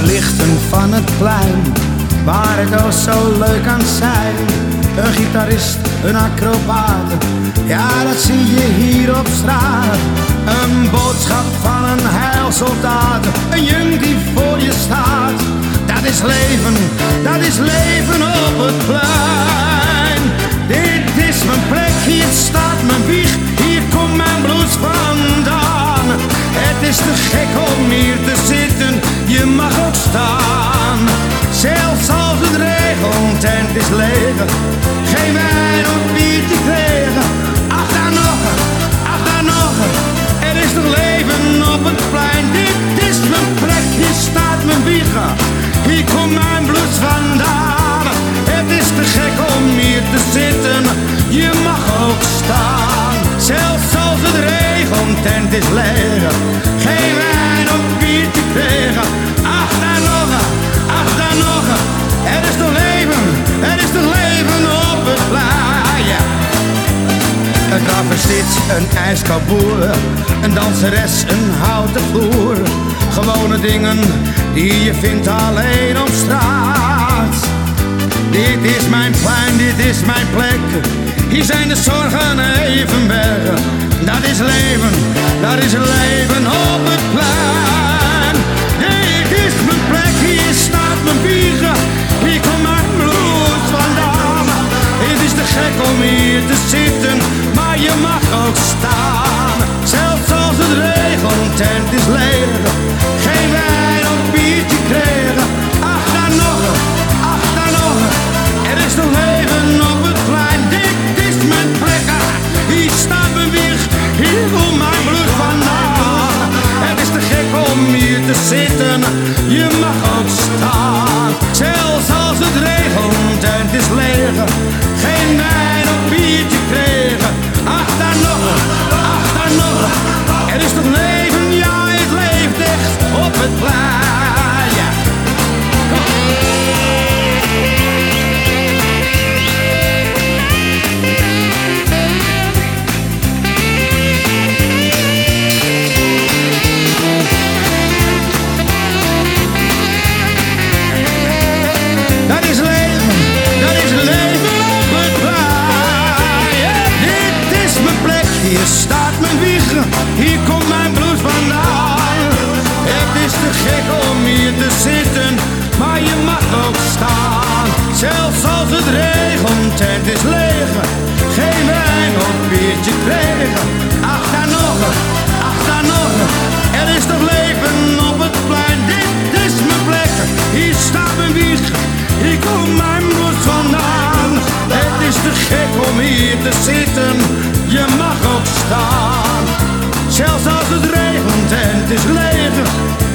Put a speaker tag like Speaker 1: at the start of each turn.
Speaker 1: de lichten van het plein, waar het al zo leuk aan zijn. Een gitarist, een acrobaat, ja dat zie je hier op straat. Een boodschap van een heilsoldaat, een jong die voor je staat. Dat is leven, dat is leven op het plein. Dit is mijn plek, hier staat geen wijn of biertje kregen. Ach daar nog, ach daar nog, er is nog leven op het plein. Dit is mijn plek, hier staat mijn wiegen, hier komt mijn bloed vandaan. Het is te gek om hier te zitten, je mag ook staan. Zelfs als het regent en het is leeg, geen wijn of biertje kregen. Ach Een travestiet, een ijskoud boer, een danseres, een houten vloer. Gewone dingen die je vindt alleen op straat. Dit is mijn plein, dit is mijn plek. Hier zijn de zorgen even weg. Dat is leven, dat is leven op het plein. Te zitten, maar je mag ook staan. Zelfs als het regent en het is leeg, geen wijn of biertje kregen. Ach, daar nog, ach, daar nog, er is nog leven op het plein. Dit is mijn plek, ah, hier staat mijn wieg, hier komt mijn bloed vandaan. Het is te gek om hier te zitten, je mag hier staat mijn wieg, hier komt mijn bloed vandaan. Het is te gek om hier te zitten, maar je mag ook staan. Zelfs als het regent en het is leeg, geen wijn of biertje kregen. Ach, daar nog, ach, daar nog, er is nog leven op het plein. Dit is mijn plek, hier staat mijn wieg, hier komt mijn bloed vandaan. Het is te gek om hier te zitten, je mag. Zelfs als het regent en het is leeg,